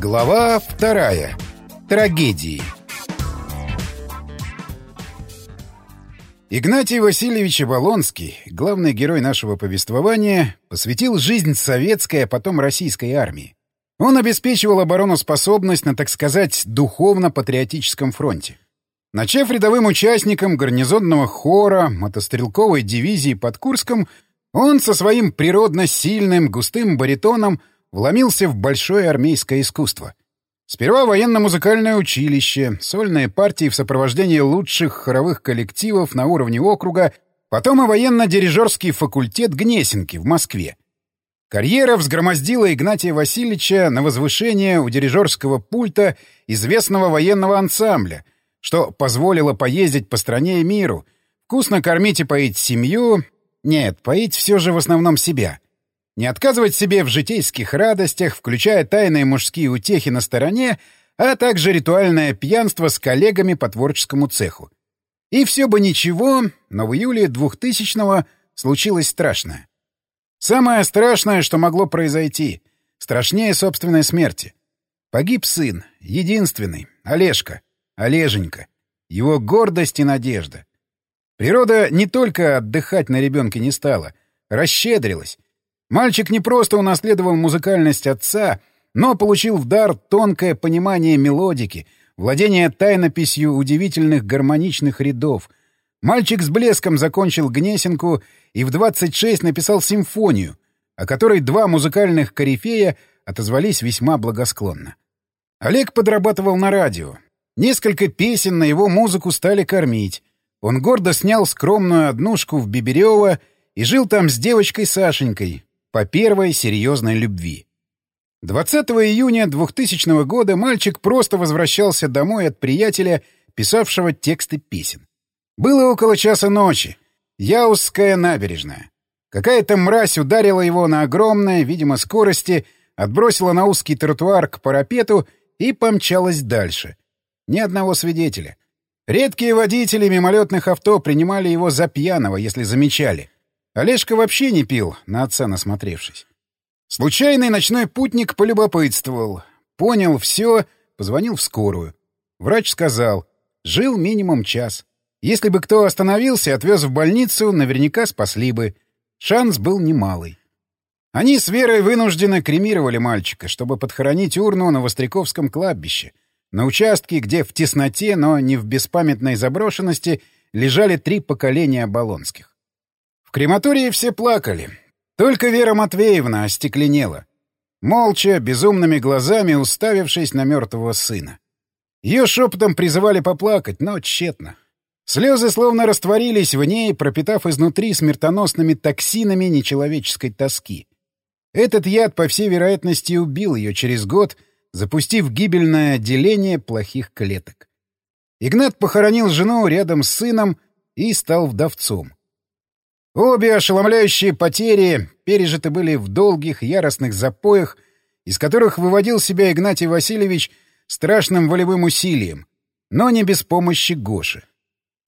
Глава вторая. Трагедии. Игнатий Васильевич Оболонский, главный герой нашего повествования, посвятил жизнь советской, а потом российской армии. Он обеспечивал обороноспособность на, так сказать, духовно-патриотическом фронте. Начав рядовым участником гарнизонного хора мотострелковой дивизии под Курском, он со своим природно сильным густым баритоном — вломился в большое армейское искусство. Сперва военно-музыкальное училище, сольные партии в сопровождении лучших хоровых коллективов на уровне округа, потом и военно-дирижерский факультет Гнесинки в Москве. Карьера взгромоздила Игнатия Васильевича на возвышение у дирижерского пульта известного военного ансамбля, что позволило поездить по стране и миру, вкусно кормить и поить семью... Нет, поить все же в основном себя — не отказывать себе в житейских радостях, включая тайные мужские утехи на стороне, а также ритуальное пьянство с коллегами по творческому цеху. И все бы ничего, но в июле 2000-го случилось страшное. Самое страшное, что могло произойти. Страшнее собственной смерти. Погиб сын, единственный, Олежка, Олеженька. Его гордость и надежда. Природа не только отдыхать на ребенке не стала, расщедрилась Мальчик не просто унаследовал музыкальность отца, но получил в дар тонкое понимание мелодики, владение тайнописью удивительных гармоничных рядов. Мальчик с блеском закончил Гнесинку и в 26 написал симфонию, о которой два музыкальных корифея отозвались весьма благосклонно. Олег подрабатывал на радио. Несколько песен на его музыку стали кормить. Он гордо снял скромную однушку в Биберево и жил там с девочкой Сашенькой, по первой серьезной любви. 20 июня 2000 года мальчик просто возвращался домой от приятеля, писавшего тексты песен. Было около часа ночи. Яузская набережная. Какая-то мразь ударила его на огромной, видимо, скорости, отбросила на узкий тротуар к парапету и помчалась дальше. Ни одного свидетеля. Редкие водители мимолетных авто принимали его за пьяного, если замечали — Олежка вообще не пил, на отца насмотревшись. Случайный ночной путник полюбопытствовал. Понял все, позвонил в скорую. Врач сказал, жил минимум час. Если бы кто остановился, отвез в больницу, наверняка спасли бы. Шанс был немалый. Они с Верой вынуждены кремировали мальчика, чтобы подхоронить урну на Востряковском кладбище, на участке, где в тесноте, но не в беспамятной заброшенности, лежали три поколения Болонских. В крематории все плакали. Только Вера Матвеевна остекленела. Молча, безумными глазами уставившись на мертвого сына. Ее шепотом призывали поплакать, но тщетно. Слезы словно растворились в ней, пропитав изнутри смертоносными токсинами нечеловеческой тоски. Этот яд, по всей вероятности, убил ее через год, запустив гибельное отделение плохих клеток. Игнат похоронил жену рядом с сыном и стал вдовцом. Обе ошеломляющие потери пережиты были в долгих, яростных запоях, из которых выводил себя Игнатий Васильевич страшным волевым усилием, но не без помощи Гоши.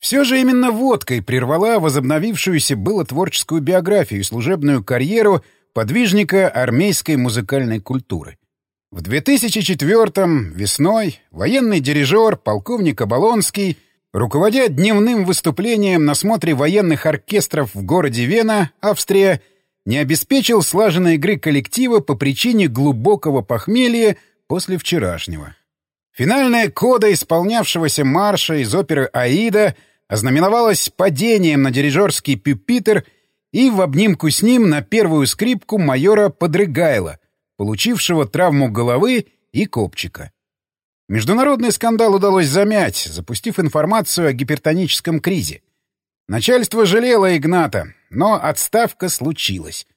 Все же именно водкой прервала возобновившуюся было творческую биографию и служебную карьеру подвижника армейской музыкальной культуры. В 2004-м, весной, военный дирижер, полковник Оболонский — Руководя дневным выступлением на смотре военных оркестров в городе Вена, Австрия, не обеспечил слаженной игры коллектива по причине глубокого похмелья после вчерашнего. Финальная кода исполнявшегося марша из оперы «Аида» ознаменовалась падением на дирижерский пюпитер и в обнимку с ним на первую скрипку майора Подрыгайла, получившего травму головы и копчика. Международный скандал удалось замять, запустив информацию о гипертоническом кризе. Начальство жалело Игната, но отставка случилась.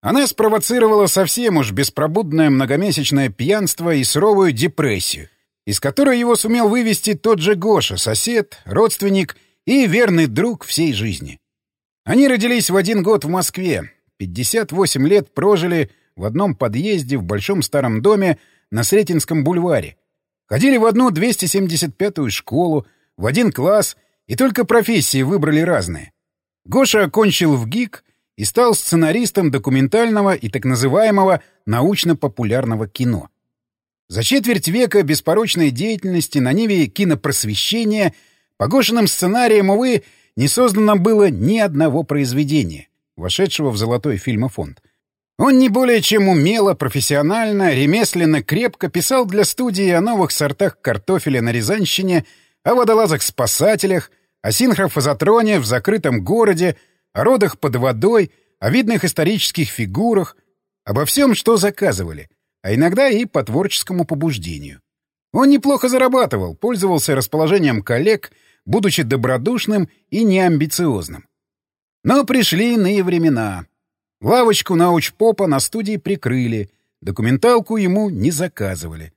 Она спровоцировала совсем уж беспробудное многомесячное пьянство и суровую депрессию, из которой его сумел вывести тот же Гоша, сосед, родственник и верный друг всей жизни. Они родились в один год в Москве, 58 лет прожили в одном подъезде в большом старом доме на Сретенском бульваре, Ходили в одну 275-ю школу, в один класс, и только профессии выбрали разные. Гоша окончил в ГИК и стал сценаристом документального и так называемого научно-популярного кино. За четверть века беспорочной деятельности на ниве кинопросвещения погошенным сценарием, увы, не создано было ни одного произведения, вошедшего в золотой фильмофонд. Он не более чем умело, профессионально, ремесленно, крепко писал для студии о новых сортах картофеля на Рязанщине, о водолазах-спасателях, о синхрофазотроне в закрытом городе, о родах под водой, о видных исторических фигурах, обо всем, что заказывали, а иногда и по творческому побуждению. Он неплохо зарабатывал, пользовался расположением коллег, будучи добродушным и неамбициозным. Но пришли иные времена. Лавочку научпопа на студии прикрыли, документалку ему не заказывали.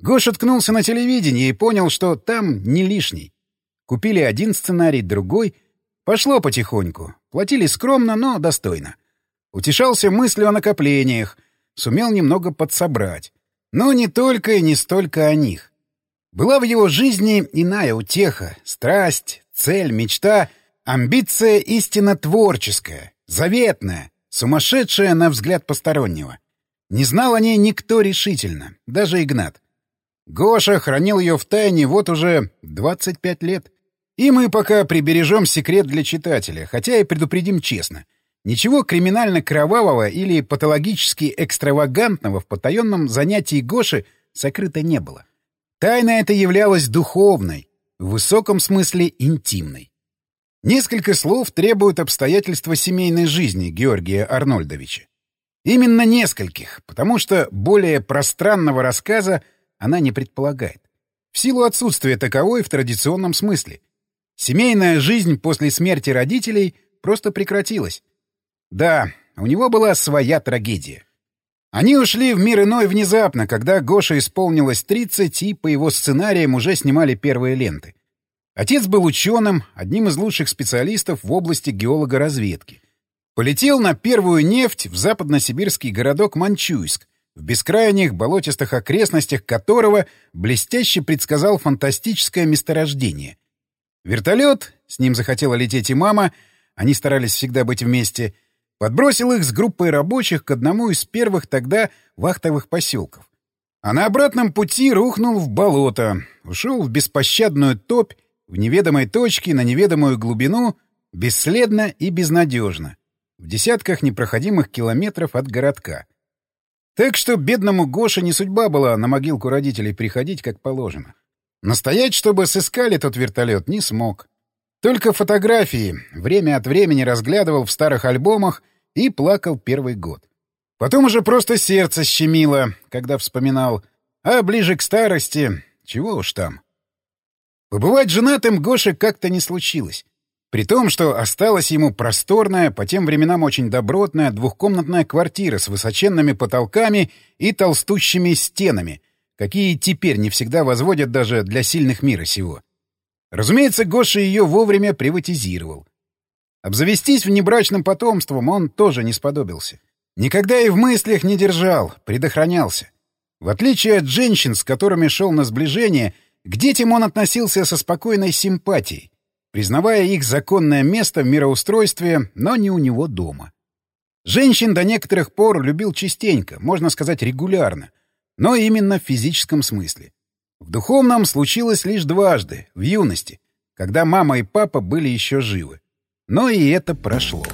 Гоша ткнулся на телевидение и понял, что там не лишний. Купили один сценарий, другой. Пошло потихоньку. Платили скромно, но достойно. Утешался мыслью о накоплениях. Сумел немного подсобрать. Но не только и не столько о них. Была в его жизни иная утеха, страсть, цель, мечта, амбиция истинно творческая, заветная, сумасшедшая на взгляд постороннего. Не знал о ней никто решительно, даже Игнат. Гоша хранил ее в тайне вот уже 25 лет. И мы пока прибережем секрет для читателя, хотя и предупредим честно. Ничего криминально-кровавого или патологически экстравагантного в потаенном занятии Гоши сокрыто не было. Тайна эта являлась духовной, в высоком смысле интимной. Несколько слов требуют обстоятельства семейной жизни Георгия Арнольдовича. Именно нескольких, потому что более пространного рассказа она не предполагает. В силу отсутствия таковой в традиционном смысле. Семейная жизнь после смерти родителей просто прекратилась. Да, у него была своя трагедия. Они ушли в мир иной внезапно, когда Гоша исполнилось 30, и по его сценариям уже снимали первые ленты. Отец был ученым, одним из лучших специалистов в области геологоразведки. Полетел на первую нефть в западносибирский городок Манчуйск, в бескрайних болотистых окрестностях которого блестяще предсказал фантастическое месторождение. Вертолет, с ним захотела лететь и мама, они старались всегда быть вместе, подбросил их с группой рабочих к одному из первых тогда вахтовых поселков. А на обратном пути рухнул в болото, ушел в беспощадную топь, в неведомой точке, на неведомую глубину, бесследно и безнадежно, в десятках непроходимых километров от городка — так что бедному Гоше не судьба была на могилку родителей приходить как положено. Настоять, чтобы сыскали тот вертолет, не смог. Только фотографии время от времени разглядывал в старых альбомах и плакал первый год. Потом уже просто сердце щемило, когда вспоминал. А ближе к старости, чего уж там. Побывать женатым Гоше как-то не случилось. При том, что осталась ему просторная, по тем временам очень добротная, двухкомнатная квартира с высоченными потолками и толстущими стенами, какие теперь не всегда возводят даже для сильных мира сего. Разумеется, Гоша ее вовремя приватизировал. Обзавестись внебрачным потомством он тоже не сподобился. Никогда и в мыслях не держал, предохранялся. В отличие от женщин, с которыми шел на сближение, к детям он относился со спокойной симпатией признавая их законное место в мироустройстве, но не у него дома. Женщин до некоторых пор любил частенько, можно сказать регулярно, но именно в физическом смысле. В духовном случилось лишь дважды, в юности, когда мама и папа были еще живы. Но и это прошло.